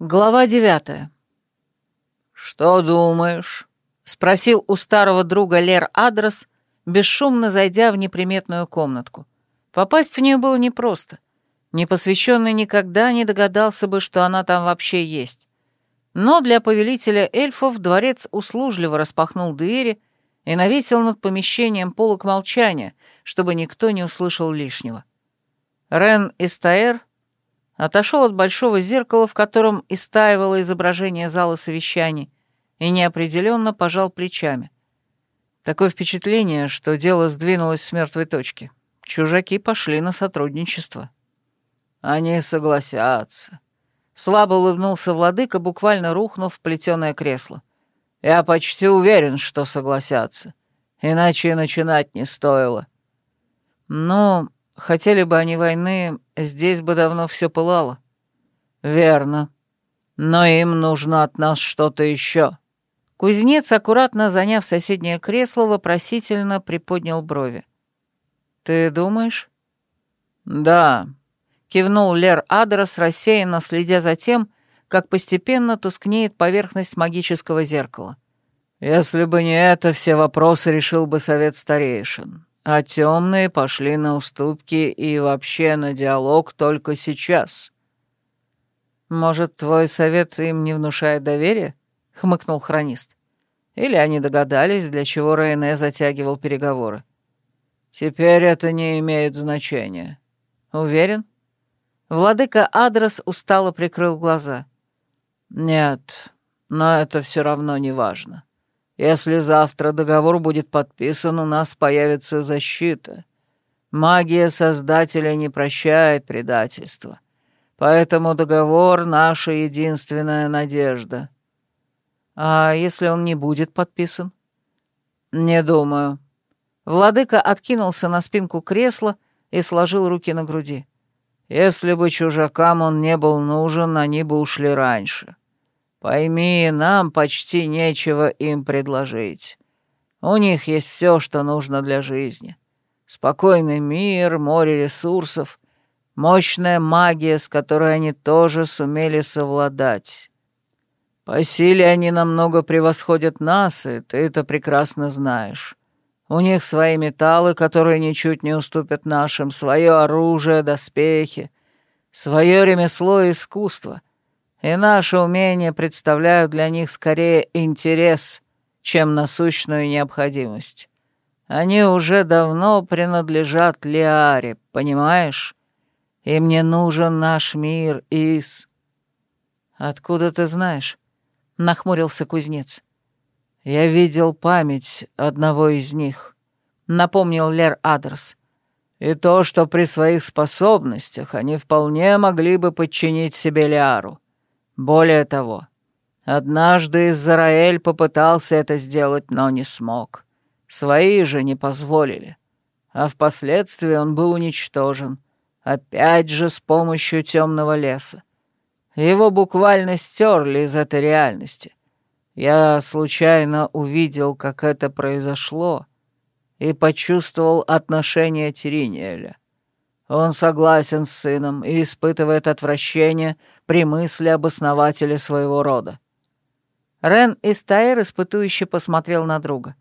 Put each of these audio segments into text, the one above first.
Глава девятая. «Что думаешь?» — спросил у старого друга Лер Адрес, бесшумно зайдя в неприметную комнатку. Попасть в нее было непросто. Непосвященный никогда не догадался бы, что она там вообще есть. Но для повелителя эльфов дворец услужливо распахнул двери и навесил над помещением полок молчания, чтобы никто не услышал лишнего. Рен Истаэр отошел от большого зеркала, в котором истаивало изображение зала совещаний, и неопределенно пожал плечами. Такое впечатление, что дело сдвинулось с мертвой точки. Чужаки пошли на сотрудничество. Они согласятся. Слабо улыбнулся владыка, буквально рухнув в плетеное кресло. Я почти уверен, что согласятся. Иначе и начинать не стоило. Но хотели бы они войны, здесь бы давно все пылало. Верно. Но им нужно от нас что-то еще. Кузнец, аккуратно заняв соседнее кресло, вопросительно приподнял брови. «Ты думаешь?» «Да», — кивнул Лер Адрес, рассеянно следя за тем, как постепенно тускнеет поверхность магического зеркала. «Если бы не это, все вопросы решил бы совет старейшин. А темные пошли на уступки и вообще на диалог только сейчас. «Может, твой совет им не внушает доверия?» — хмыкнул хронист. «Или они догадались, для чего Рейне затягивал переговоры?» «Теперь это не имеет значения. Уверен?» Владыка Адрес устало прикрыл глаза. «Нет, но это все равно не важно. Если завтра договор будет подписан, у нас появится защита. Магия Создателя не прощает предательства. Поэтому договор — наша единственная надежда. А если он не будет подписан? Не думаю. Владыка откинулся на спинку кресла и сложил руки на груди. Если бы чужакам он не был нужен, они бы ушли раньше. Пойми, нам почти нечего им предложить. У них есть все, что нужно для жизни. Спокойный мир, море ресурсов, мощная магия, с которой они тоже сумели совладать. По силе они намного превосходят нас, и ты это прекрасно знаешь. У них свои металлы, которые ничуть не уступят нашим, свое оружие, доспехи, свое ремесло и искусство — и наши умения представляют для них скорее интерес, чем насущную необходимость. Они уже давно принадлежат Лиаре, понимаешь? И мне нужен наш мир, Ис». «Откуда ты знаешь?» — нахмурился кузнец. «Я видел память одного из них», — напомнил Лер Адрес. «И то, что при своих способностях они вполне могли бы подчинить себе Лиару. Более того, однажды Израиль попытался это сделать, но не смог. Свои же не позволили. А впоследствии он был уничтожен, опять же с помощью темного леса. Его буквально стерли из этой реальности. Я случайно увидел, как это произошло, и почувствовал отношение Тириниэля. Он согласен с сыном и испытывает отвращение при мысли об основателе своего рода. Рен Истайр испытующе посмотрел на друга.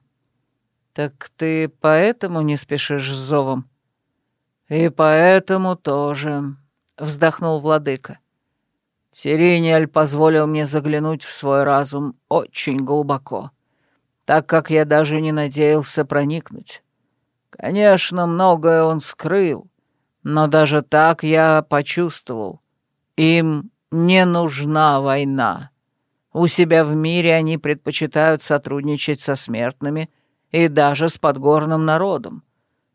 «Так ты поэтому не спешишь с зовом?» «И поэтому тоже», — вздохнул владыка. «Тириниаль позволил мне заглянуть в свой разум очень глубоко, так как я даже не надеялся проникнуть. Конечно, многое он скрыл, но даже так я почувствовал. Им не нужна война. У себя в мире они предпочитают сотрудничать со смертными и даже с подгорным народом.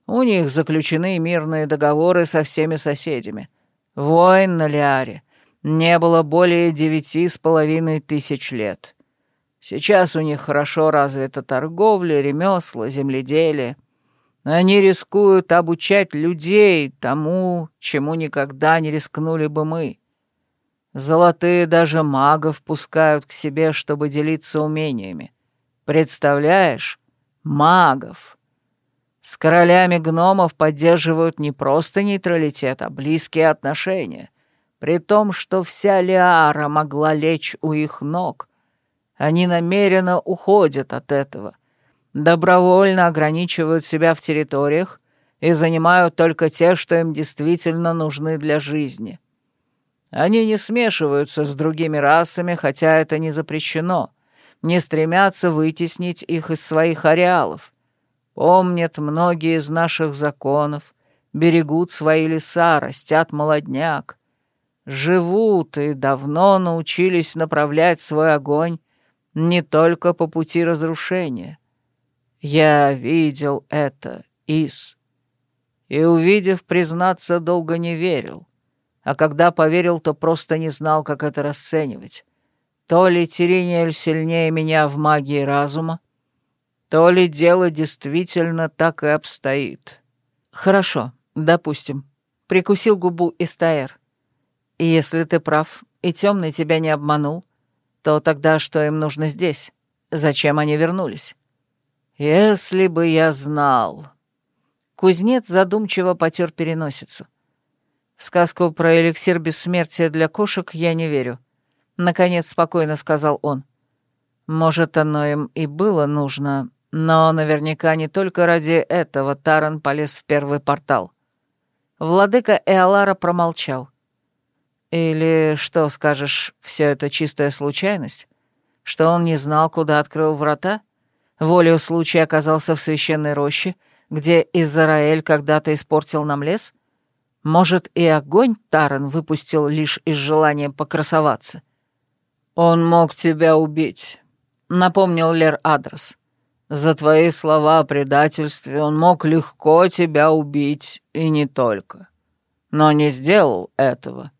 У них заключены мирные договоры со всеми соседями. Войн на Лиаре не было более девяти с половиной тысяч лет. Сейчас у них хорошо развита торговля, ремесла, земледелие. Они рискуют обучать людей тому, чему никогда не рискнули бы мы. Золотые даже магов пускают к себе, чтобы делиться умениями. Представляешь? Магов. С королями гномов поддерживают не просто нейтралитет, а близкие отношения. при том, что вся Лиара могла лечь у их ног. Они намеренно уходят от этого, добровольно ограничивают себя в территориях и занимают только те, что им действительно нужны для жизни. Они не смешиваются с другими расами, хотя это не запрещено, не стремятся вытеснить их из своих ареалов, помнят многие из наших законов, берегут свои леса, растят молодняк, живут и давно научились направлять свой огонь не только по пути разрушения. Я видел это, Ис, и, увидев, признаться, долго не верил, а когда поверил, то просто не знал, как это расценивать. То ли Тириниэль сильнее меня в магии разума, то ли дело действительно так и обстоит. Хорошо, допустим. Прикусил губу Истаэр. Если ты прав, и темный тебя не обманул, то тогда что им нужно здесь? Зачем они вернулись? Если бы я знал. Кузнец задумчиво потер переносицу. В сказку про эликсир бессмертия для кошек я не верю. Наконец спокойно сказал он. Может, оно им и было нужно, но наверняка не только ради этого Таран полез в первый портал. Владыка Эолара промолчал. Или, что скажешь, все это чистая случайность? Что он не знал, куда открыл врата? Волею случая оказался в священной роще, где Израиль когда-то испортил нам лес? Может, и огонь Таран выпустил лишь из желания покрасоваться? «Он мог тебя убить», — напомнил Лер Адрес. «За твои слова о предательстве он мог легко тебя убить, и не только. Но не сделал этого.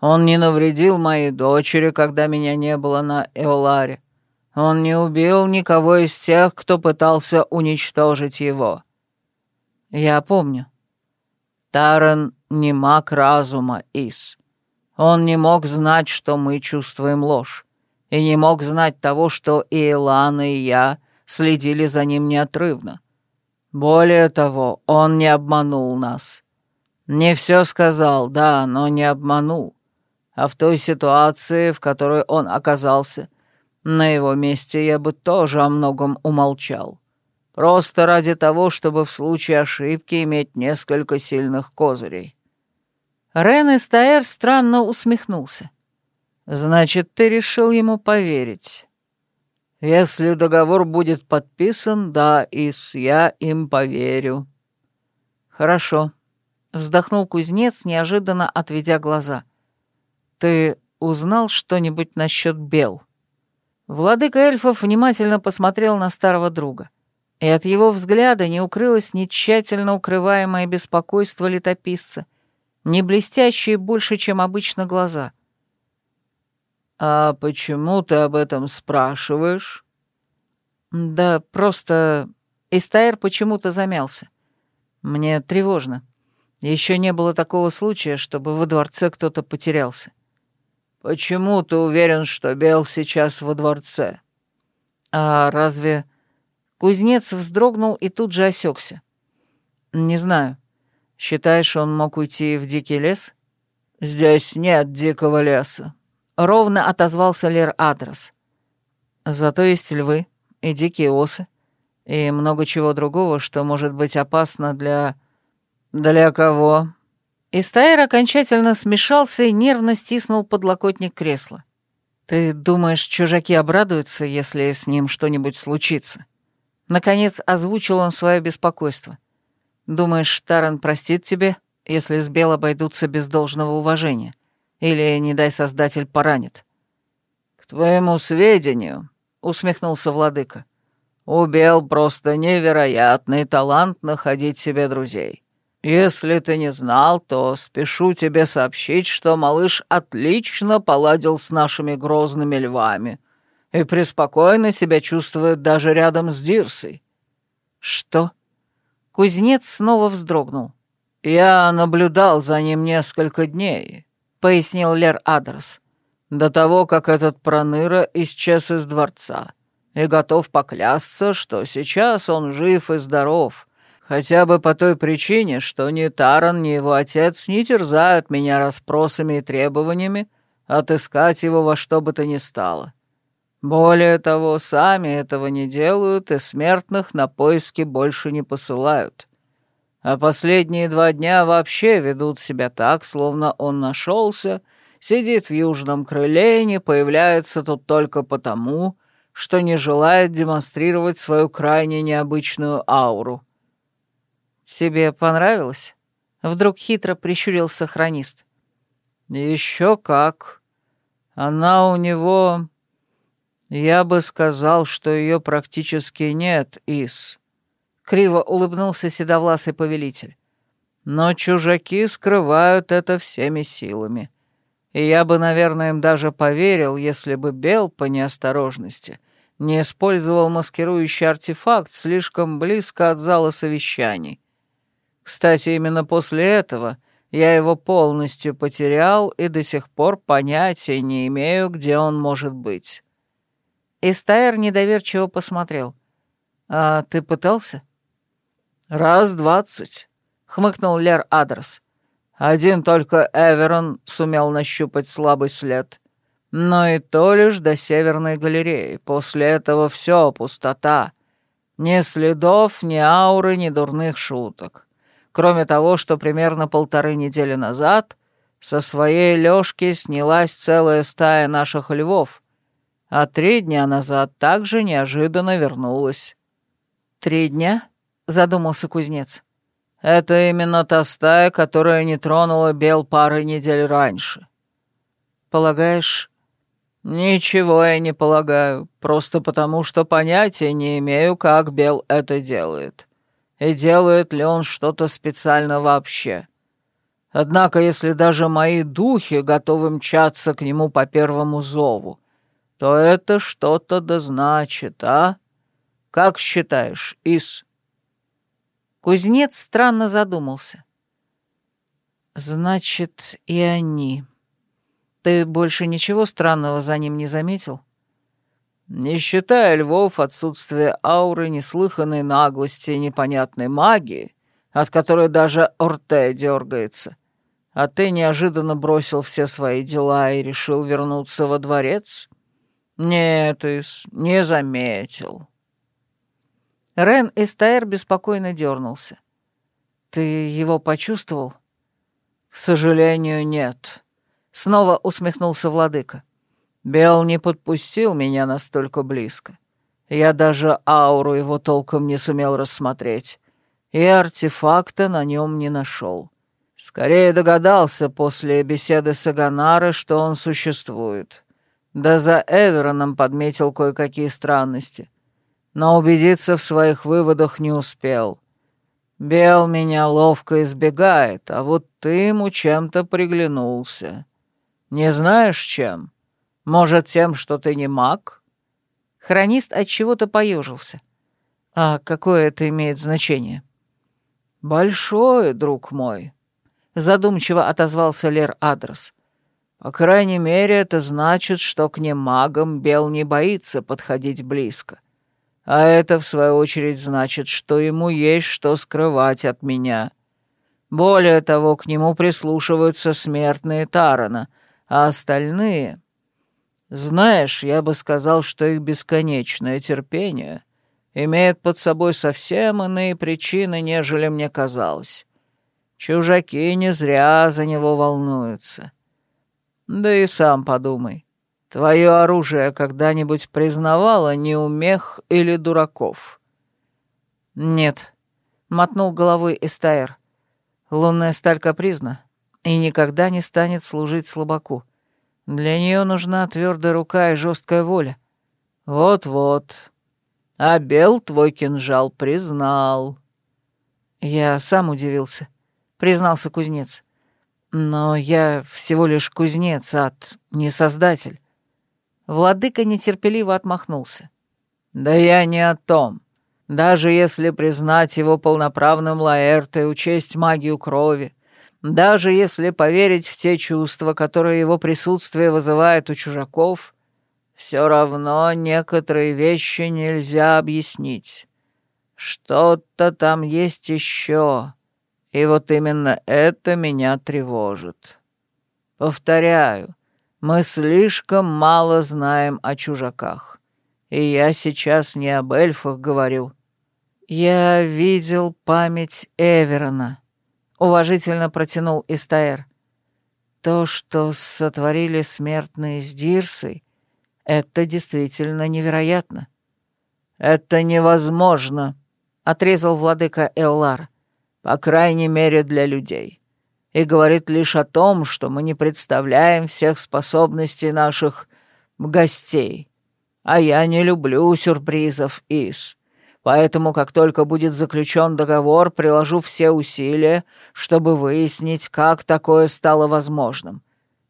Он не навредил моей дочери, когда меня не было на Эоларе. Он не убил никого из тех, кто пытался уничтожить его. Я помню. Таран не маг разума, Ис. Он не мог знать, что мы чувствуем ложь, и не мог знать того, что и Илана, и я следили за ним неотрывно. Более того, он не обманул нас. Не все сказал, да, но не обманул а в той ситуации, в которой он оказался, на его месте я бы тоже о многом умолчал. Просто ради того, чтобы в случае ошибки иметь несколько сильных козырей». Рен Эстаэр странно усмехнулся. «Значит, ты решил ему поверить?» «Если договор будет подписан, да, Ис, я им поверю». «Хорошо», — вздохнул кузнец, неожиданно отведя глаза. «Ты узнал что-нибудь насчет Бел?» Владыка эльфов внимательно посмотрел на старого друга, и от его взгляда не укрылось ни тщательно укрываемое беспокойство летописца, не блестящие больше, чем обычно глаза. «А почему ты об этом спрашиваешь?» «Да просто...» Истайр почему-то замялся. «Мне тревожно. Еще не было такого случая, чтобы во дворце кто-то потерялся. «Почему ты уверен, что Бел сейчас во дворце?» «А разве...» Кузнец вздрогнул и тут же осекся. «Не знаю. Считаешь, он мог уйти в дикий лес?» «Здесь нет дикого леса», — ровно отозвался Лер Адрес. «Зато есть львы и дикие осы, и много чего другого, что может быть опасно для...» «Для кого?» Истаэр окончательно смешался и нервно стиснул подлокотник кресла. «Ты думаешь, чужаки обрадуются, если с ним что-нибудь случится?» Наконец озвучил он свое беспокойство. «Думаешь, Таран простит тебе, если с Бел обойдутся без должного уважения? Или, не дай создатель, поранит?» «К твоему сведению», — усмехнулся владыка, — «у Бел просто невероятный талант находить себе друзей. «Если ты не знал, то спешу тебе сообщить, что малыш отлично поладил с нашими грозными львами и преспокойно себя чувствует даже рядом с Дирсой». «Что?» Кузнец снова вздрогнул. «Я наблюдал за ним несколько дней», — пояснил Лер Адрес, «до того, как этот проныра исчез из дворца, и готов поклясться, что сейчас он жив и здоров» Хотя бы по той причине, что ни Таран, ни его отец не терзают меня расспросами и требованиями отыскать его во что бы то ни стало. Более того, сами этого не делают и смертных на поиски больше не посылают. А последние два дня вообще ведут себя так, словно он нашелся, сидит в южном крыле и не появляется тут только потому, что не желает демонстрировать свою крайне необычную ауру. «Тебе понравилось?» — вдруг хитро прищурился хронист. «Еще как. Она у него «Я бы сказал, что ее практически нет, Ис», — криво улыбнулся седовласый повелитель. «Но чужаки скрывают это всеми силами. И я бы, наверное, им даже поверил, если бы Бел по неосторожности не использовал маскирующий артефакт слишком близко от зала совещаний. Кстати, именно после этого я его полностью потерял и до сих пор понятия не имею, где он может быть». Эстайр недоверчиво посмотрел. «А ты пытался?» «Раз двадцать», — хмыкнул Лер Адрес. «Один только Эверон сумел нащупать слабый след. Но и то лишь до Северной галереи. После этого все пустота. Ни следов, ни ауры, ни дурных шуток. Кроме того, что примерно полторы недели назад со своей лёжки снялась целая стая наших львов — а три дня назад также неожиданно вернулась». «Три дня?» — задумался кузнец. «Это именно та стая, которая не тронула Бел пары недель раньше». «Полагаешь...» «Ничего я не полагаю, просто потому что понятия не имею, как Бел это делает. И делает ли он что-то специально вообще. Однако, если даже мои духи готовы мчаться к нему по первому зову, то это что-то да значит, а? Как считаешь, Ис?» Кузнец странно задумался. «Значит, и они. Ты больше ничего странного за ним не заметил?» «Не считая львов отсутствие ауры, неслыханной наглости и непонятной магии, от которой даже Орте дергается, а ты неожиданно бросил все свои дела и решил вернуться во дворец?» «Нет, Ис, не заметил». Рен Эстаэр беспокойно дернулся. «Ты его почувствовал?» «К сожалению, нет», — снова усмехнулся владыка. «Бел не подпустил меня настолько близко. Я даже ауру его толком не сумел рассмотреть, и артефакта на нем не нашел. Скорее догадался после беседы с Аганары, что он существует». Да за Эвероном подметил кое-какие странности. Но убедиться в своих выводах не успел. Бел меня ловко избегает, а вот ты ему чем-то приглянулся. Не знаешь чем? Может, тем, что ты не маг? Хронист от чего-то поежился. А какое это имеет значение? Большое, друг мой, задумчиво отозвался Лер Адрес. По крайней мере, это значит, что к ним магам Бел не боится подходить близко. А это, в свою очередь, значит, что ему есть что скрывать от меня. Более того, к нему прислушиваются смертные Тарана, а остальные... Знаешь, я бы сказал, что их бесконечное терпение имеет под собой совсем иные причины, нежели мне казалось. Чужаки не зря за него волнуются. Да и сам подумай. Твое оружие когда-нибудь признавало неумех или дураков? Нет, мотнул головой Эстаэр. Лунная сталь капризна и никогда не станет служить слабаку. Для нее нужна твердая рука и жесткая воля. Вот-вот. А Бел твой кинжал признал. Я сам удивился, признался кузнец. Но я всего лишь кузнец, ад, не создатель. Владыка нетерпеливо отмахнулся. Да я не о том. Даже если признать его полноправным Лаэрто и учесть магию крови, даже если поверить в те чувства, которые его присутствие вызывает у чужаков, все равно некоторые вещи нельзя объяснить. Что-то там есть еще, и вот именно это меня тревожит. Повторяю, мы слишком мало знаем о чужаках. И я сейчас не об эльфах говорю. Я видел память Эверона, уважительно протянул Истаэр. То, что сотворили смертные с Дирсой, это действительно невероятно. Это невозможно, отрезал владыка Эолар. По крайней мере, для людей и говорит лишь о том, что мы не представляем всех способностей наших гостей. А я не люблю сюрпризов, Ис. Поэтому, как только будет заключен договор, приложу все усилия, чтобы выяснить, как такое стало возможным,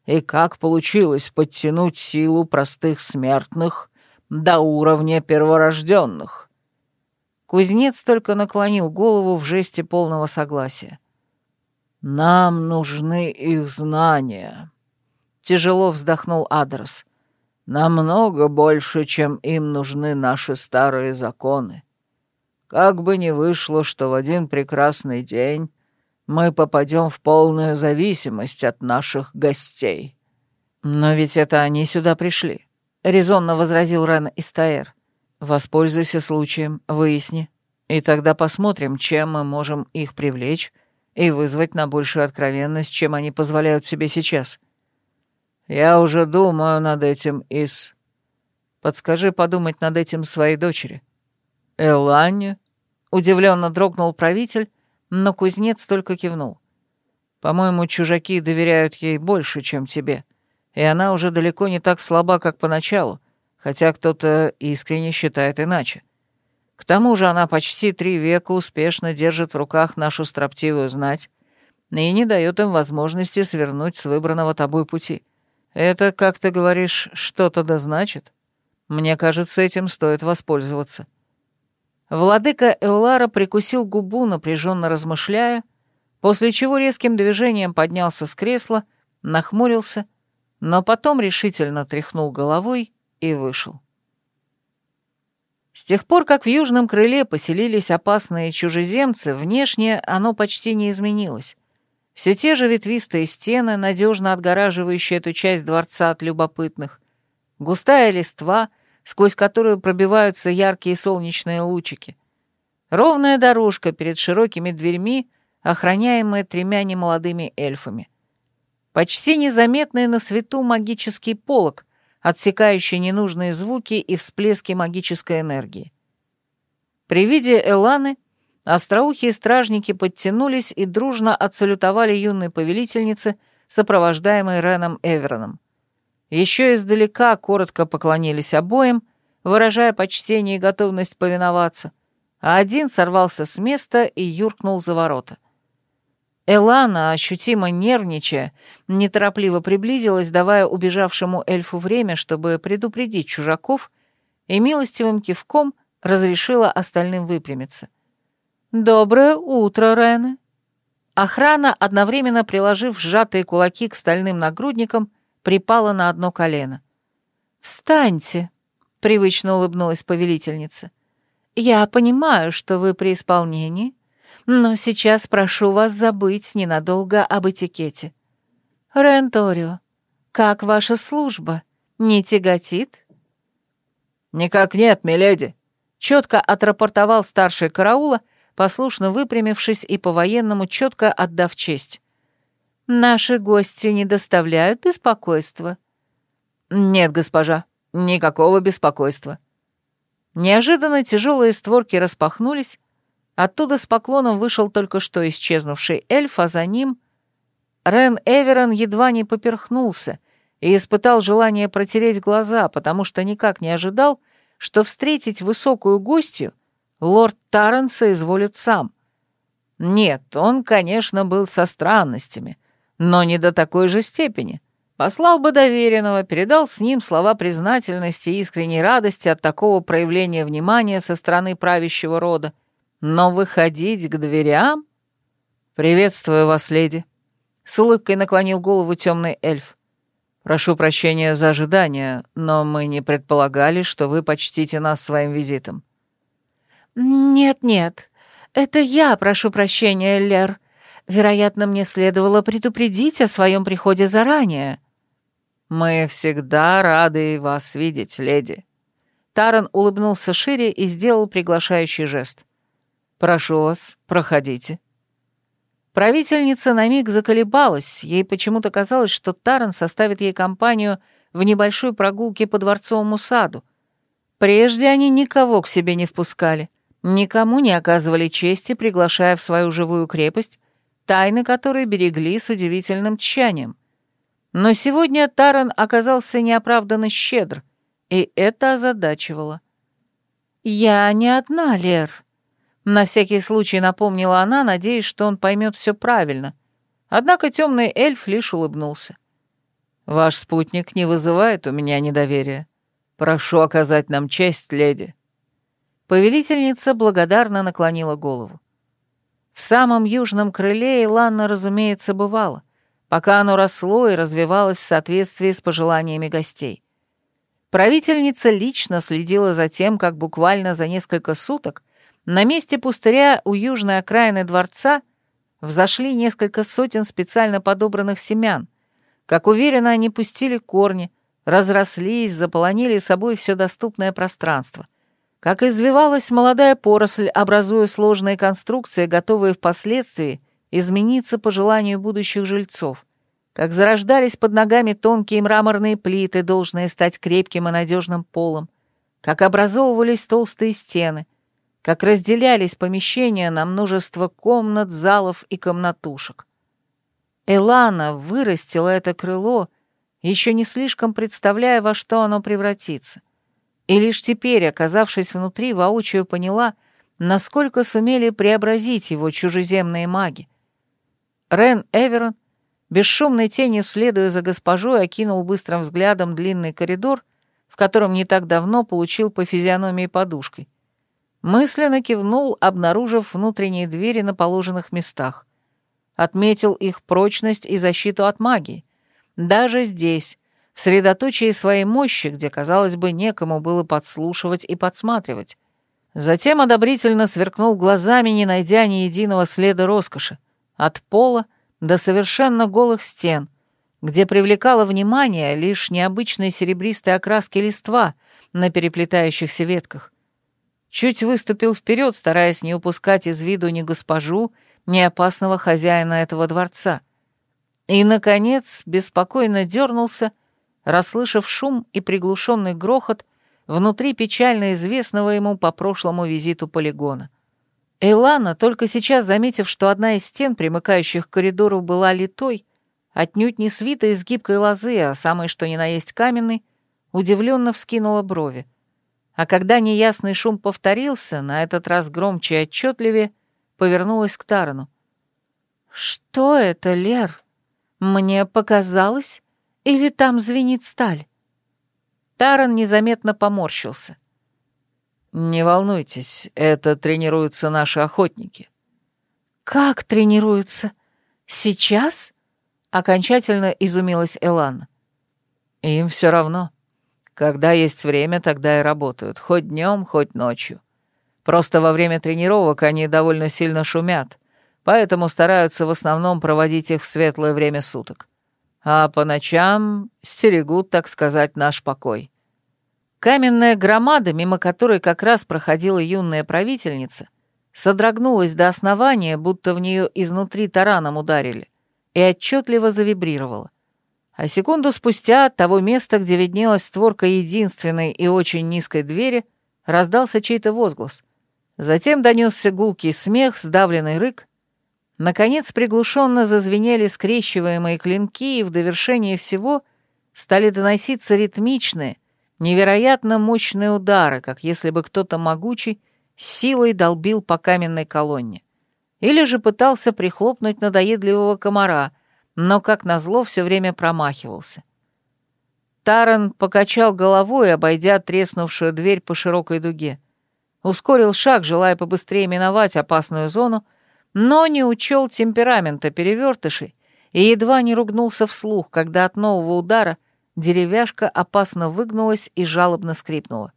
и как получилось подтянуть силу простых смертных до уровня перворожденных. Кузнец только наклонил голову в жесте полного согласия. «Нам нужны их знания», — тяжело вздохнул Адрес. «Намного больше, чем им нужны наши старые законы. Как бы ни вышло, что в один прекрасный день мы попадем в полную зависимость от наших гостей». «Но ведь это они сюда пришли», — резонно возразил Рен Истаэр. «Воспользуйся случаем, выясни, и тогда посмотрим, чем мы можем их привлечь и вызвать на большую откровенность, чем они позволяют себе сейчас. Я уже думаю над этим, Ис. Подскажи подумать над этим своей дочери. Эланне? Удивленно дрогнул правитель, но кузнец только кивнул. По-моему, чужаки доверяют ей больше, чем тебе, и она уже далеко не так слаба, как поначалу, хотя кто-то искренне считает иначе. К тому же она почти три века успешно держит в руках нашу строптивую знать и не дает им возможности свернуть с выбранного тобой пути. Это, как ты говоришь, что-то да значит? Мне кажется, этим стоит воспользоваться». Владыка Эулара прикусил губу, напряженно размышляя, после чего резким движением поднялся с кресла, нахмурился, но потом решительно тряхнул головой и вышел. С тех пор, как в южном крыле поселились опасные чужеземцы, внешне оно почти не изменилось. Все те же ветвистые стены, надежно отгораживающие эту часть дворца от любопытных, густая листва, сквозь которую пробиваются яркие солнечные лучики, ровная дорожка перед широкими дверьми, охраняемая тремя немолодыми эльфами. Почти незаметный на свету магический полог, отсекающий ненужные звуки и всплески магической энергии. При виде Эланы остроухие стражники подтянулись и дружно отсалютовали юной повелительнице, сопровождаемой Реном Эвероном. Еще издалека коротко поклонились обоим, выражая почтение и готовность повиноваться, а один сорвался с места и юркнул за ворота — Элана, ощутимо нервничая, неторопливо приблизилась, давая убежавшему эльфу время, чтобы предупредить чужаков, и милостивым кивком разрешила остальным выпрямиться. «Доброе утро, Рене!» Охрана, одновременно приложив сжатые кулаки к стальным нагрудникам, припала на одно колено. «Встаньте!» — привычно улыбнулась повелительница. «Я понимаю, что вы при исполнении, но сейчас прошу вас забыть ненадолго об этикете. Ренторио, как ваша служба? Не тяготит?» «Никак нет, миледи», — четко отрапортовал старший караула, послушно выпрямившись и по-военному четко отдав честь. «Наши гости не доставляют беспокойства?» «Нет, госпожа, никакого беспокойства». Неожиданно тяжелые створки распахнулись, Оттуда с поклоном вышел только что исчезнувший эльф, а за ним... Рен Эверон едва не поперхнулся и испытал желание протереть глаза, потому что никак не ожидал, что встретить высокую гостью лорд Тарренса изволит сам. Нет, он, конечно, был со странностями, но не до такой же степени. Послал бы доверенного, передал с ним слова признательности и искренней радости от такого проявления внимания со стороны правящего рода, но выходить к дверям? Приветствую вас, леди. С улыбкой наклонил голову темный эльф. Прошу прощения за ожидание, но мы не предполагали, что вы почтите нас своим визитом. «Нет-нет, это я прошу прощения, Лер. Вероятно, мне следовало предупредить о своем приходе заранее». «Мы всегда рады вас видеть, леди». Таран улыбнулся шире и сделал приглашающий жест. «Прошу вас, проходите». Правительница на миг заколебалась, ей почему-то казалось, что Таран составит ей компанию в небольшой прогулке по дворцовому саду. Прежде они никого к себе не впускали, никому не оказывали чести, приглашая в свою живую крепость, тайны которой берегли с удивительным тщанием. Но сегодня Таран оказался неоправданно щедр, и это озадачивало. «Я не одна, Лер», — на всякий случай напомнила она, надеясь, что он поймет все правильно. Однако темный эльф лишь улыбнулся. «Ваш спутник не вызывает у меня недоверия. Прошу оказать нам честь, леди». Повелительница благодарно наклонила голову. В самом южном крыле Иланна, разумеется, бывала пока оно росло и развивалось в соответствии с пожеланиями гостей. Правительница лично следила за тем, как буквально за несколько суток на месте пустыря у южной окраины дворца взошли несколько сотен специально подобранных семян. Как уверенно они пустили корни, разрослись, заполонили собой все доступное пространство. Как извивалась молодая поросль, образуя сложные конструкции, готовые впоследствии измениться по желанию будущих жильцов, как зарождались под ногами тонкие мраморные плиты, должные стать крепким и надежным полом, как образовывались толстые стены, как разделялись помещения на множество комнат, залов и комнатушек. Элана вырастила это крыло, еще не слишком представляя, во что оно превратится. И лишь теперь, оказавшись внутри, воочию поняла, насколько сумели преобразить его чужеземные маги. Рен Эверон, бесшумной тенью следуя за госпожой, окинул быстрым взглядом длинный коридор, в котором не так давно получил по физиономии подушкой. Мысленно кивнул, обнаружив внутренние двери на положенных местах. Отметил их прочность и защиту от магии. Даже здесь, в средоточии своей мощи, где, казалось бы, некому было подслушивать и подсматривать. Затем одобрительно сверкнул глазами, не найдя ни единого следа роскоши от пола до совершенно голых стен, где привлекало внимание лишь необычной серебристой окраски листва на переплетающихся ветках. Чуть выступил вперед, стараясь не упускать из виду ни госпожу, ни опасного хозяина этого дворца. И, наконец, беспокойно дернулся, расслышав шум и приглушенный грохот внутри печально известного ему по прошлому визиту полигона. Эйлана, только сейчас заметив, что одна из стен, примыкающих к коридору, была литой, отнюдь не свита из гибкой лозы, а самой что ни на есть каменной, удивленно вскинула брови. А когда неясный шум повторился, на этот раз громче и отчетливее, повернулась к Тарану. «Что это, Лер? Мне показалось? Или там звенит сталь?» Таран незаметно поморщился — «Не волнуйтесь, это тренируются наши охотники». «Как тренируются? Сейчас?» — окончательно изумилась Элана. «Им все равно. Когда есть время, тогда и работают, хоть днем, хоть ночью. Просто во время тренировок они довольно сильно шумят, поэтому стараются в основном проводить их в светлое время суток. А по ночам стерегут, так сказать, наш покой». Каменная громада, мимо которой как раз проходила юная правительница, содрогнулась до основания, будто в нее изнутри тараном ударили, и отчетливо завибрировала. А секунду спустя от того места, где виднелась створка единственной и очень низкой двери, раздался чей-то возглас. Затем донесся гулкий смех, сдавленный рык. Наконец приглушенно зазвенели скрещиваемые клинки, и в довершение всего стали доноситься ритмичные, Невероятно мощные удары, как если бы кто-то могучий силой долбил по каменной колонне. Или же пытался прихлопнуть надоедливого комара, но, как назло, все время промахивался. Таран покачал головой, обойдя треснувшую дверь по широкой дуге. Ускорил шаг, желая побыстрее миновать опасную зону, но не учел темперамента перевертышей и едва не ругнулся вслух, когда от нового удара — деревяшка опасно выгнулась и жалобно скрипнула.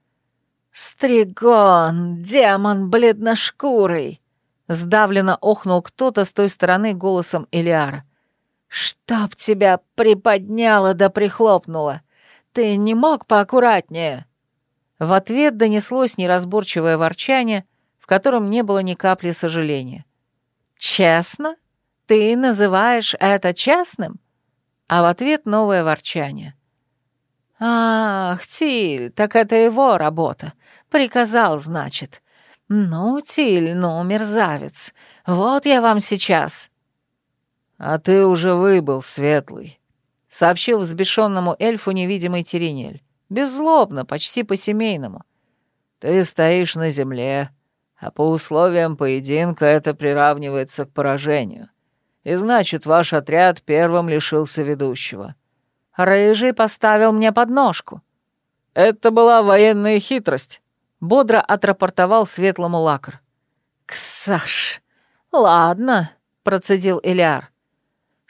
«Стригон, демон бледношкурый!» Сдавленно охнул кто-то с той стороны голосом Элиара. «Чтоб тебя приподняло да прихлопнуло! Ты не мог поаккуратнее?» В ответ донеслось неразборчивое ворчание, в котором не было ни капли сожаления. «Честно? Ты называешь это честным?» А в ответ новое ворчание. «Ах, Тиль, так это его работа. Приказал, значит. Ну, Тиль, ну, мерзавец. Вот я вам сейчас». «А ты уже выбыл, Светлый», — сообщил взбешенному эльфу невидимый Теренель. Беззлобно, почти по-семейному. «Ты стоишь на земле, а по условиям поединка это приравнивается к поражению. И значит, ваш отряд первым лишился ведущего». «Рыжий поставил мне подножку». «Это была военная хитрость», — бодро отрапортовал светлому лакр. «Ксаш, ладно», — процедил Элиар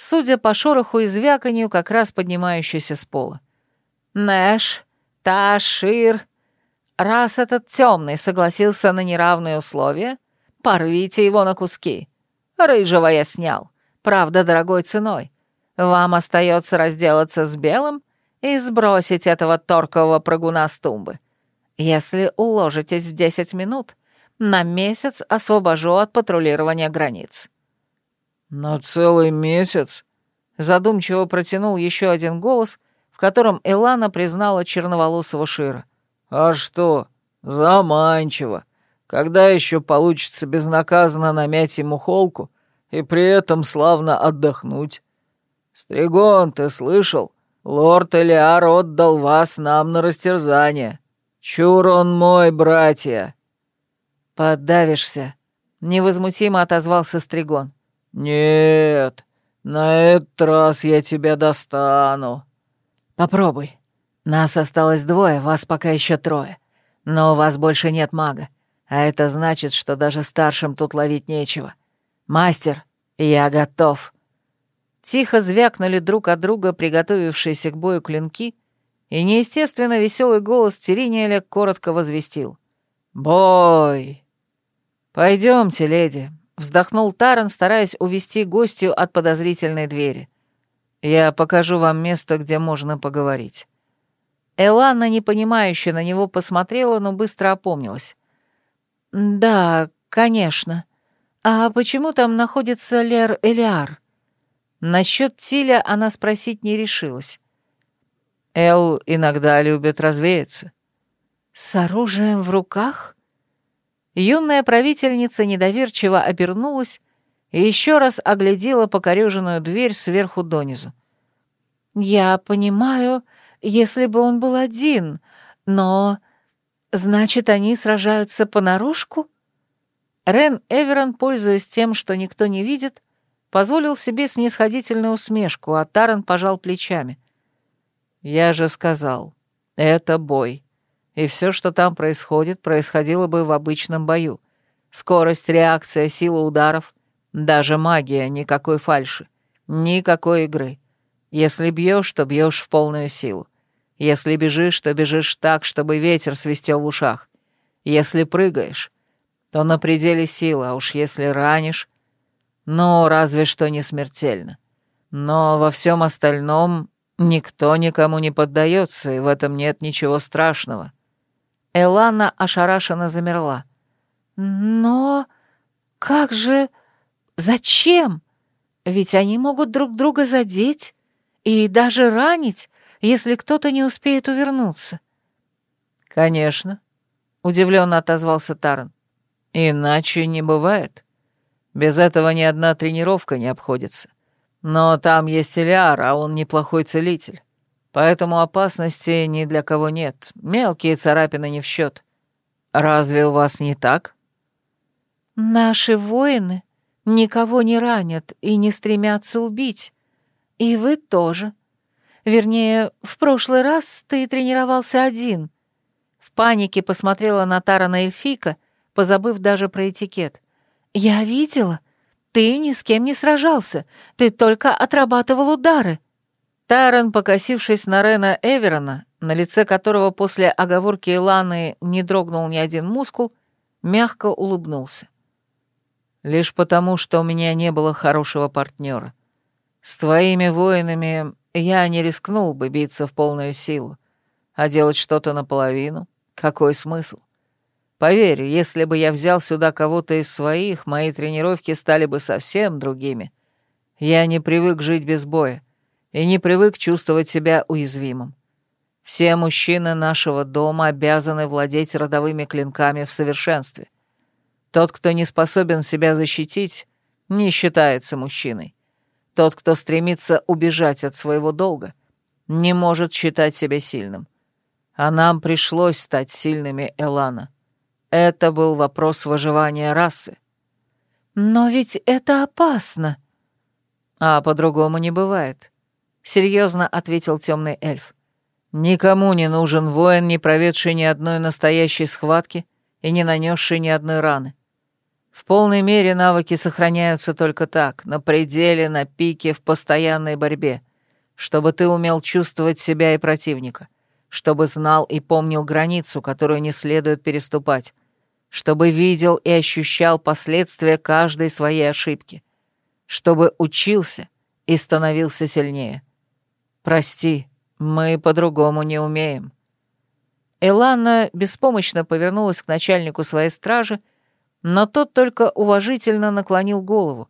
судя по шороху и звяканью, как раз поднимающейся с пола. «Нэш, Ташир, раз этот темный согласился на неравные условия, порвите его на куски. Рыжего я снял, правда, дорогой ценой. Вам остается разделаться с белым и сбросить этого торкового прыгуна с тумбы. Если уложитесь в десять минут, на месяц освобожу от патрулирования границ». «На целый месяц?» Задумчиво протянул еще один голос, в котором Элана признала черноволосого Шира. «А что? Заманчиво. Когда еще получится безнаказанно намять ему холку и при этом славно отдохнуть? Стригон, ты слышал? Лорд Элиар отдал вас нам на растерзание. Чур он мой, братья!» «Подавишься», — невозмутимо отозвался Стригон. «Нет, на этот раз я тебя достану». «Попробуй. Нас осталось двое, вас пока еще трое. Но у вас больше нет мага, а это значит, что даже старшим тут ловить нечего. Мастер, я готов». Тихо звякнули друг от друга приготовившиеся к бою клинки, и неестественно веселый голос Терениэля коротко возвестил. «Бой!» «Пойдемте, леди, Вздохнул Таран, стараясь увести гостью от подозрительной двери. «Я покажу вам место, где можно поговорить». Элана, непонимающе на него посмотрела, но быстро опомнилась. «Да, конечно. А почему там находится Лер Элиар?» Насчет Тиля она спросить не решилась. «Эл иногда любит развеяться». «С оружием в руках?» Юная правительница недоверчиво обернулась и еще раз оглядела покореженную дверь сверху донизу. «Я понимаю, если бы он был один, но... Значит, они сражаются понарошку?» Рен Эверон, пользуясь тем, что никто не видит, позволил себе снисходительную усмешку, а Таран пожал плечами. «Я же сказал, это бой и все, что там происходит, происходило бы в обычном бою. Скорость, реакция, сила ударов, даже магия, никакой фальши, никакой игры. Если бьешь, то бьешь в полную силу. Если бежишь, то бежишь так, чтобы ветер свистел в ушах. Если прыгаешь, то на пределе силы, а уж если ранишь, ну, разве что не смертельно. Но во всем остальном никто никому не поддается, и в этом нет ничего страшного. Элана ошарашенно замерла. «Но как же... Зачем? Ведь они могут друг друга задеть и даже ранить, если кто-то не успеет увернуться». «Конечно», — удивленно отозвался Таран. «Иначе не бывает. Без этого ни одна тренировка не обходится. Но там есть Элиар, а он неплохой целитель. Поэтому опасности ни для кого нет. Мелкие царапины не в счет. Разве у вас не так? Наши воины никого не ранят и не стремятся убить. И вы тоже. Вернее, в прошлый раз ты тренировался один. В панике посмотрела на Тарана Эльфика, позабыв даже про этикет. Я видела. Ты ни с кем не сражался. Ты только отрабатывал удары. Таран, покосившись на Рена Эверона, на лице которого после оговорки Иланы не дрогнул ни один мускул, мягко улыбнулся. «Лишь потому, что у меня не было хорошего партнера. С твоими воинами я не рискнул бы биться в полную силу, а делать что-то наполовину — какой смысл? Поверь, если бы я взял сюда кого-то из своих, мои тренировки стали бы совсем другими. Я не привык жить без боя и не привык чувствовать себя уязвимым. Все мужчины нашего дома обязаны владеть родовыми клинками в совершенстве. Тот, кто не способен себя защитить, не считается мужчиной. Тот, кто стремится убежать от своего долга, не может считать себя сильным. А нам пришлось стать сильными, Элана. Это был вопрос выживания расы. Но ведь это опасно. А по-другому не бывает. Серьезно ответил темный эльф. Никому не нужен воин, не проведший ни одной настоящей схватки и не нанесший ни одной раны. В полной мере навыки сохраняются только так, на пределе, на пике, в постоянной борьбе, чтобы ты умел чувствовать себя и противника, чтобы знал и помнил границу, которую не следует переступать, чтобы видел и ощущал последствия каждой своей ошибки, чтобы учился и становился сильнее. Прости, мы по-другому не умеем». Элана беспомощно повернулась к начальнику своей стражи, но тот только уважительно наклонил голову.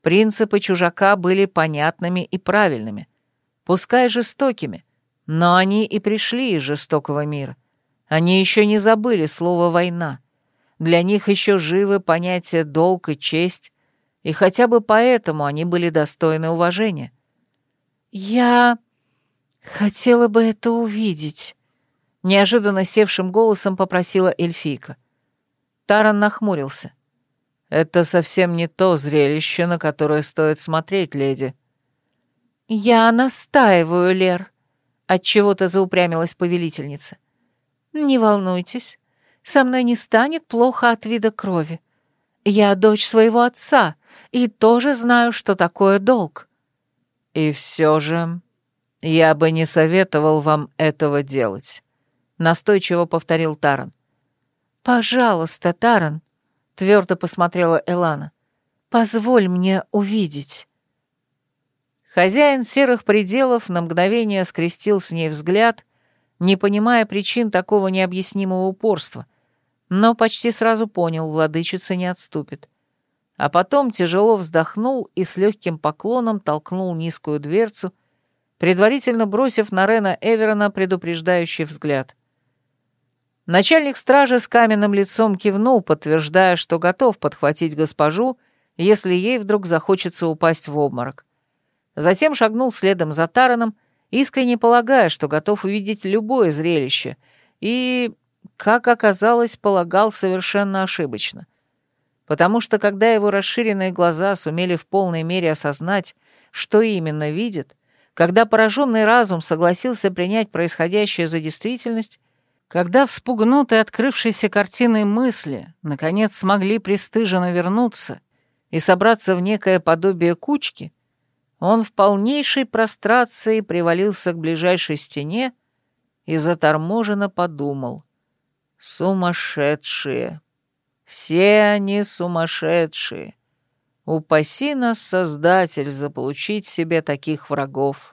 Принципы чужака были понятными и правильными, пускай жестокими, но они и пришли из жестокого мира. Они еще не забыли слово «война». Для них еще живы понятия «долг» и «честь», и хотя бы поэтому они были достойны уважения. «Я хотела бы это увидеть», — неожиданно севшим голосом попросила эльфийка. Таран нахмурился. «Это совсем не то зрелище, на которое стоит смотреть, леди». «Я настаиваю, Лер», — отчего-то заупрямилась повелительница. «Не волнуйтесь, со мной не станет плохо от вида крови. Я дочь своего отца и тоже знаю, что такое долг». «И все же я бы не советовал вам этого делать», — настойчиво повторил Таран. «Пожалуйста, Таран», — твердо посмотрела Элана, — «позволь мне увидеть». Хозяин серых пределов на мгновение скрестил с ней взгляд, не понимая причин такого необъяснимого упорства, но почти сразу понял, владычица не отступит. А потом тяжело вздохнул и с легким поклоном толкнул низкую дверцу, предварительно бросив на Рена Эверона предупреждающий взгляд. Начальник стражи с каменным лицом кивнул, подтверждая, что готов подхватить госпожу, если ей вдруг захочется упасть в обморок. Затем шагнул следом за Тараном, искренне полагая, что готов увидеть любое зрелище, и как оказалось, полагал совершенно ошибочно. Потому что когда его расширенные глаза сумели в полной мере осознать, что именно видит, когда пораженный разум согласился принять происходящее за действительность, когда вспугнутые открывшейся картиной мысли наконец смогли пристыженно вернуться и собраться в некое подобие кучки, он в полнейшей прострации привалился к ближайшей стене и заторможенно подумал — Сумасшедшие. Все они сумасшедшие. Упаси нас, Создатель, заполучить себе таких врагов.